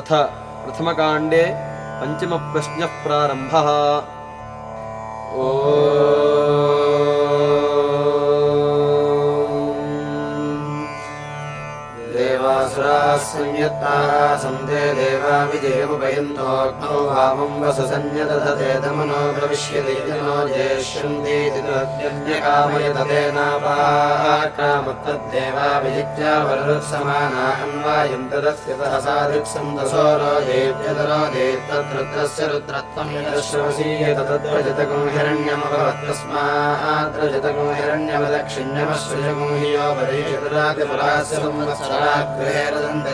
अथ प्रथमकाण्डे पञ्चमप्रश्नः प्रारम्भः ओ संयत्ताः सन्ते देवा विजयमुपयन्तोऽग्नौ वामम् वससन्यदधते दमनो भविष्यति जनो जेष्यन्तीकामयततेनापाकामत्तद्देवा विजित्या वरुत्समाना अन्वायम् तदस्य सहसा दिक्सन्दसो रोदेभ्यतरो देत्तद्रुद्रस्य रुद्रत्वम् यदश्रवसीयत तद्व्रजतकं हिरण्यमभवत् तस्मात् रजतकं हिरण्यमदक्षिण्यमसृजकं हि यो परीषितरातिपरास्य संवत्सराग्रहे रदन्ते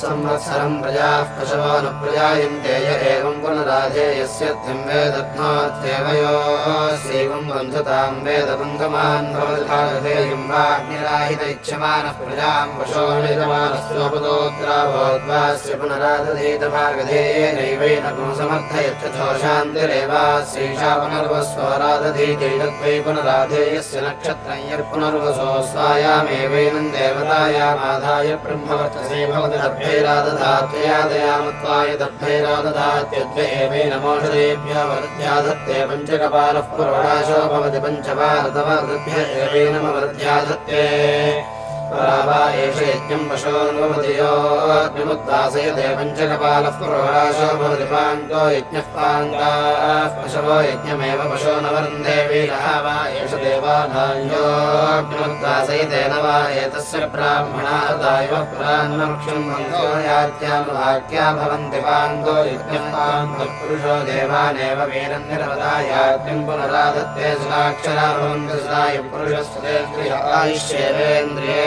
संवत्सरो प्रजाः पशवो न प्रजायन्ते य एवम् पुनराधे यस्य ध्यम् वेदध्नात्येवयोस्यैवम् बन्धुताम् वेदबन्धमान् भवधायम् वा निराहित इच्छमानः प्रजाम् पशो निजमानस्योपदोद्राभोद्वास्य पुनरादधीत भागधेयेनैवेन पुंसमर्थयत्यथो शान्तिरेवास्यैषा पुनर्वस्वरादधीतैतद्वै पुनराधेयस्य नक्षत्रम् यत्पुनर्वसो स्वायामेवैनम् देवतायामाधाय ब्रह्मवर्चसे भवति दर्भैरादधात्ययादयामत्वाय दर्भैरादधात्यद्व एवेन मोषदेभ्यो वरध्याधत्ते पञ्चकपालः पुरोडाशो भवति पञ्चपालतवृभ्य एवेनमवरध्याधत्ते वा एष यज्ञम् पशोन्वपतियोऽग्निमुद्वासयते पञ्चकपालः पुरोडाशो भवति पान्तो यज्ञः पान्ताः। पशवो यज्ञमेव पशो न वृन्धे वीरः वा एष देवाधान्योऽग्निमुद्वासयते न वा एतस्य ब्राह्मणादायव पुरान्नक्षम् मन्त्रो यात्यानुवाक्या भवन्ति पान्तो यज्ञः पान्तः। पुरुषो देवानेव वीरन्निरवदायाग्निम् पुनराधत्ते सुराक्षरा भवन्ति पुरुषस्तेन्द्रिय आयुष्येवेन्द्रिये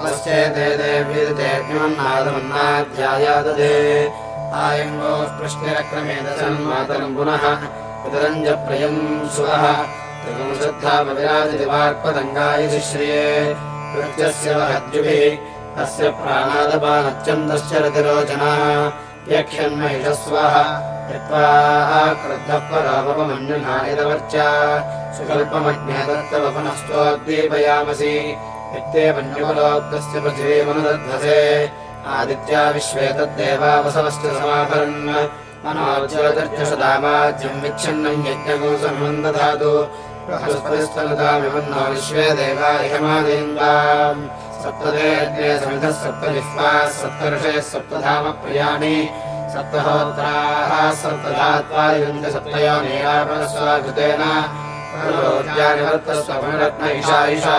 पश्चेते देवीदेव्यमन्नादमन्नाध्यायादधे आयङ्गोः प्रश्निरक्रमेदसन्मातरम् पुनः पितरञ्जप्रयम् सुवः त्रिपुंशद्धामविराजदिवाक्पतङ्गायति श्रिये कृत्यस्य वहद्युभिः तस्य प्राणादपानत्यन्तश्च रतिरोचना। यक्षन्महिषस्वः यत्त्वा क्रुद्धः परापमन्युना यदवर्चा सुकल्पमज्ञे दत्तवपुनस्तोद्दीपयामसि मन्युफलोक्तस्य पृथिवीमनुदध्वसे आदित्या विश्वे तद्देवावसवश्च समाभरन् मनोज्योतिर्जसदामाज्यम् विच्छिन्नम् यज्ञगो सम्बन्धधातु बृहस्पतिस्थलतामिवन्नो विश्वे देवा इहमादीन्दाम्। सप्तदे अग्ने समिधः सप्तजिह्वाः सप्तर्षयः सप्तधामप्रियाणि। सप्तहोत्राः नीरापरस्वाकृतेन निवर्तस्व पुनरत्न ईशा ईशा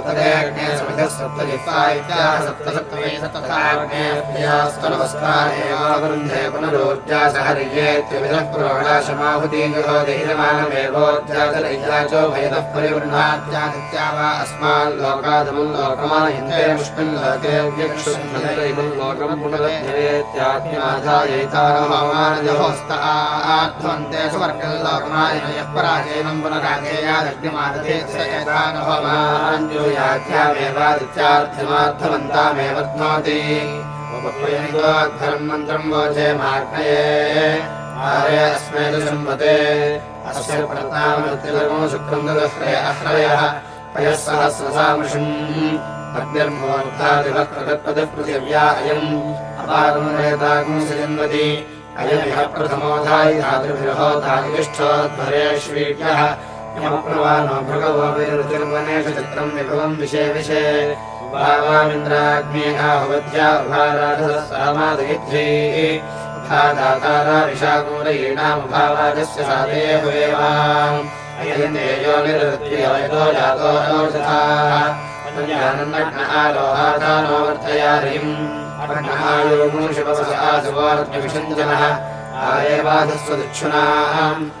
सप्तदग्ने समिधः सप्तजित्वा इत्याह सप्तसप्तमे सप्तकाग्नेभ्यस्तनवस्तानेवावृन्धे पुनरोर्जा सहर्येत्यविदः प्रोढाशमाहुतीगृहोदहिरमानमेवोद्याचलय्या च भयतः परिवृह्णात्यादित्या वा अस्माल्लोकादमुल्लोकमानहिन्द्रेमुष्मिल्लोके व्यक्षुल्लोकं पुनरध्येत्यात्माधायैतारमानजहोस्त आध्वन्ते सुवर्गल्लोकमानयः पराजयनं पुनराजेयादग्निमादते स एतानहोमाञ्जो याख्यामेवादित्यार्थमार्थवन्तामेवर्ध्नोति उपप्रयणिकोद्धरम् मन्त्रम् वोचे अस्य अश्रयः। पयः सहस्रसामृषम् अयम्। अयमिह प्रथमोधायि धातृभिरहोधायिष्ठोध्वरेष्वीड्यः यमप्रवानो भृगवो विरुतिर्वनेषु चित्रम् विभवम् विषे विषे भावामिन्द्राग्ने आहुवत्या उभाराधः सामादयिध्यै उभा दातारा विशाकूलयीणामुभावाजस्य साधे हुवेवाम् अयन्तेजो निरृत्यो जातो अनोषधाः। ज्ञानन्नग्न आलोहादानो वर्धयारिम् आयोमुषिपसुवार्त्मविषञ्जनः आयेवाधस्वदिक्षुणाम् अग्ने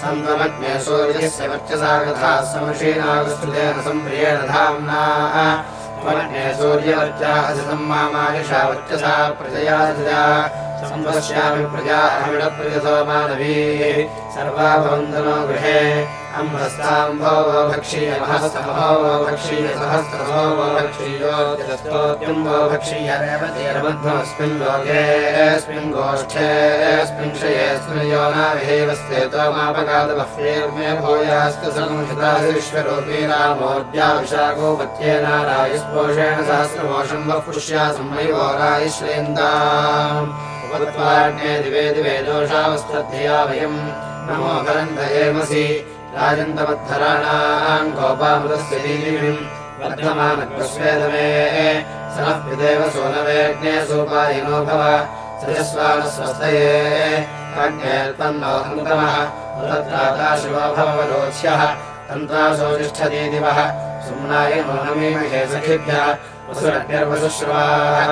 सन्त्वमग्ने सूर्यस्य वर्चसा कथा समशीनागस्तुतेन सम्प्रियेण धाम्ना। त्वमग्ने सूर्यवर्चा असितम् मामायुषा वर्चसा प्रजया सजा संवश्यामि प्रजा अहमिडप्रजसो मानवीः सर्वा भवन्तनो गृहे अम्भस्ताम्भो वो भक्षीय महस्तमहो वो भक्षीय सहस्रमो वो भक्षीयोत्यम् वो भक्षीय रेवतीरमध्वमस्मिन् लोकेऽस्मिन् गोष्ठेऽस्मिन् क्षयेऽस्मिन् यो नाविहेवस्तेतोमापगादवह्येर्मे भूयास्तु संहिताश्वरूपी रामोर्जा विशाखोपत्येनारायुस्पोषेण सहस्रमोषम् वः पुष्या संमयो रायश्रेन्दाम् उपत्वाग्ने दिवे दिवे दोषावस्तद्धिया वयम्। नमो करन्दयेमसि राजन्तमद्धराणाम् गोपामृतस्य दीविम् वर्धमानग्रस्वेदमे स नः पिदेव सोनवेग्ने सोपायिनो भव सजस्वानस्वस्तये। तत्राता शिवो भववरोच्यः तन्त्रासो तिष्ठति दिवः। सुम्नाय नूनमीमहे सखिभ्यः। वसुरग्निर्वसुश्रवाः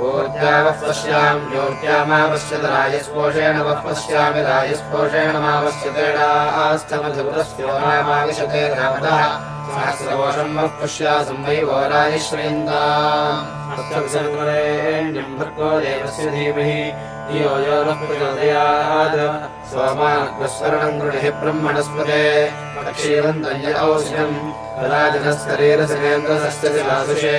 अच्छानुषद्यमत्तमोरयिन्दाः ऊर्जावः पश्याम् योर्जामावश्यत राजस्पोषेण वः पश्यामि राजस्पोषेण मावश्यतेडास्तमधिपुरस्यो नामाविशते रामदः वः वै गृणिः ब्रह्मणस्पते। क्षीरन्तम् य औषधम् कदाजनस्तरीरसनेन्द्रसस्य शिलासुषे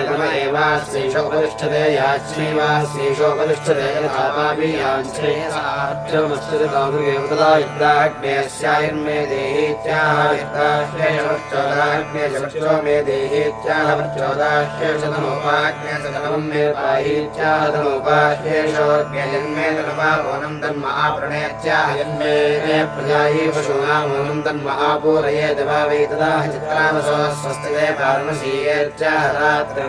गुण एवाश्रीषोपतिष्ठते याश्रीवाश्रीषोपतिष्ठते यथा पापी याञ्छ्रेयसात्रिमस्तुतितादृगेव तदा युद्धाग्नेस्यायुर्मे देहीत्याहश्रेषोच्चोदाग्नेशो मे देहीत्याह प्रचोदाश्रेषतनोपाग्नेशतनमं मे पाहीत्याह तनोपाश्रेषोऽग्नेयन्मे तनुपापोनं तन्महा प्रणेत्याह पशूनामोनं तन्महा पूरयेद वै तदा चित्रामसो स्वस्तिदे पारणशीयेत्याह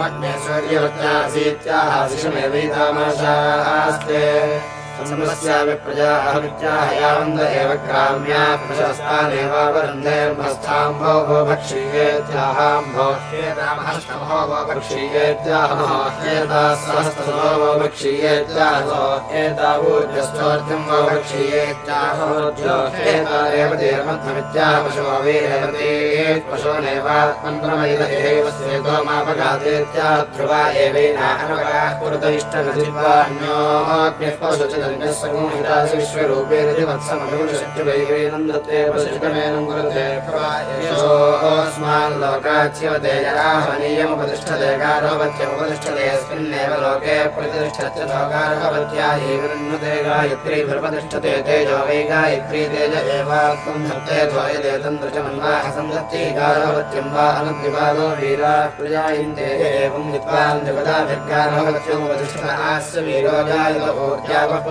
त्वमग्ने सूर्यवत्यासीत्याह शिशमेवैतामाशास्ते संवस्यामि प्रजाहविद्याः यावन्द एव ग्राम्याः प्रशस्तानेवावरुन्धेर्मस्थाम्भो वो भक्षीयेत्याहाम्भोह्येतामहस्तमहो वो ध्रुवा एवेनाहनवगाः पुरतैष्टनजिह्वान्योऽग्निः पशुचिद गारोपत्यमुपतिष्ठते यस्मिन्नेव लोके प्रतिष्ठत्य लोकार्हवत्या एवन्नुते गायत्रीभिर्पतिष्ठते तेजो वै गायत्री तेज एवात्मं धत्ते ध्वयते तन्द्रचमन्वाह सन्दत्ति गारोपत्यं वा अनद्विपादो वीरा प्रजायन्ते एवं विद्वान् द्विपदाभिर्गारोपत्यमुपतिष्ठत आस्य वीरो जायत ऊर्जावः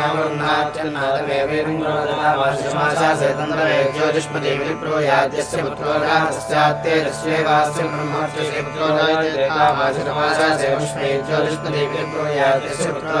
नाम ज्योतिष्मदेविप्रोयाद्यस्य पुत्रो जातस्यात्ते रस्यैवास्य ब्रह्मोर्जसे पुत्रो जायते ज्योतिष्मदेविप्रोयाद्यस्य पुत्रो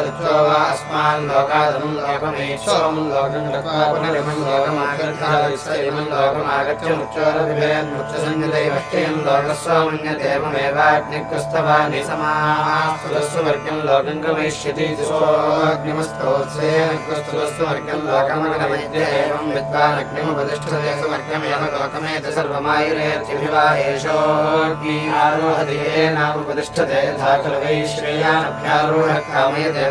लोकादित्यो वा अस्माल्लोकादनुं लोकमेक्षोमं लोकं गत्वा गमयिष्यति दिशोऽग्निमस्तोत्सेनकृस्तुलस्व वर्गं एवं विद्वानग्निमुपतिष्ठते सुवर्गमेव लोकमेति सर्वमायुरेत्यभिवा यथा खलु वै श्रेयानभ्यारोहकामयदेव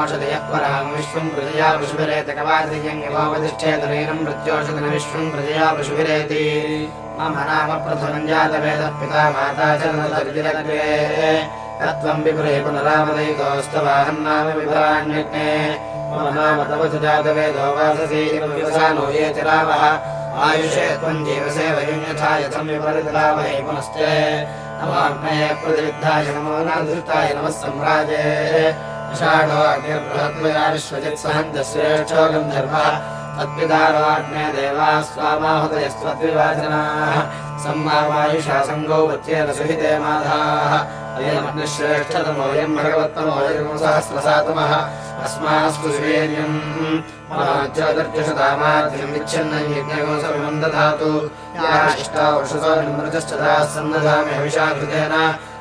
प्रत्ययनमोषधयः परां विश्वं प्रजया पशुभिरेतकवादियङ्गवावतिष्ठेतनैनं मृत्योषधन विश्वं प्रजया पशुभिरेति मम नाम प्रथमं जातवेदः पिता माता रामः आयुषे त्वं जीवसे वयुन्यथा यथं विपरितरामहे पुनस्ते नमाग्नये प्रतिविद्धाय नमो नाधृताय नमः सम्राजे षाढो अग्निर्बृहत्मया विश्वजित्सहन्तश्रेष्ठो गन्धर्वः तद्विदारोऽग्ने देवाः स्वामाहुतयस्त्वद्विवाचनाः सम्मावायुषा सङ्गौ वच्येन सुहिते माधाः अयमग्निश्रेष्ठतमोऽयम् भगवत्तमोऽयम् सहस्रसातमः अस्मास्तु शिवेर्यम् ज्योतिर्जषदामाद्यम् विच्छिन्नम् यज्ञकोसमिमम् दधातु या इष्टा वषसो निमृतश्च दाः सन्नधामि हविषाकृतेन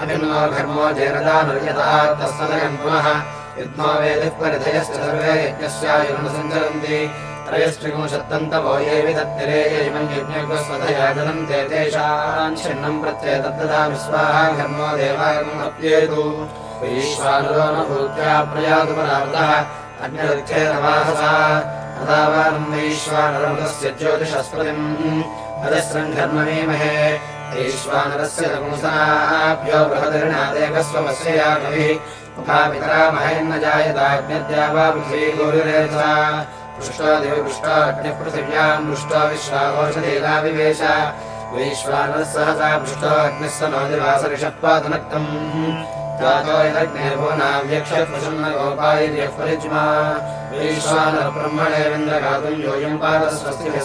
अभिन्नो घर्मो जेरदानुर्यतः तत्सदयम् पुनः युग्मो वेदिः परिधयश्च सर्वे यज्ञस्यायुर्नसञ्चरन्ति त्रयस्त्रिगुंशत्तन्तवो ये विदत्तिरे इमम् यज्ञस्वधया जनन्ते तेषाम् छिन्नम् प्रत्येतद्ददा विश्वाहा घर्मो देवागम् अप्येतु वैश्वानुरो न भूत्या प्रयातु वाहसा तदावानम् वैश्वानरमुदस्य ज्योतिषस्पतिम्। अजस्रम् घर्ममीमहे वैश्वानरस्य नपुंसनाभ्यो बृहदर्णादेकस्वमस्य या कविः मुखापितरा महेन्न जायताग्न्यद्या वा पृथ्वी गौरिरेधा पृष्टो दिवि पृष्टो अग्निः, पृथिव्याम् पृष्टो विश्वाघोषधीलाविवेश वैश्वानरः सहसा पृष्टो अग्निः स नो दिवासरिषत्वादनक्तम् जातो यदग्निर्भुवनाव्यक्षत्वशन्न परिज्मा। वैश्वानरब्रह्मणेविन्द्रगातुम् योऽयम् पादस्वस्तिभिः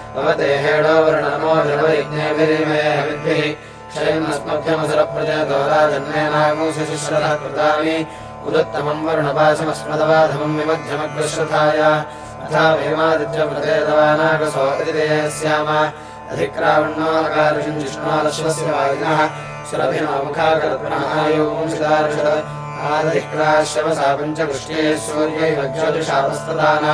भवतेहेडो वर्णमो हृवयज्ञेभिरिमे विद्भिः क्षयमस्मभ्यमसुरप्रजतो राजन्मे नागोशिश्रतः कृतानि। उदत्तमम् वर्णपाशमस्मदवाधमम् विमध्यमग्रश्रथाय अथा वेमादित्यव्रतेदवानागसो अतिदेयस्याम अधिक्रावण्णोऽकार्षिम् जिष्णालश्वस्य वायिनः सुरभिनोमुखाकल्पनायोंशिदार्षद आदिक्राश्यवसा पञ्चकृष्ये सूर्यैव ज्योतिषापस्तदाना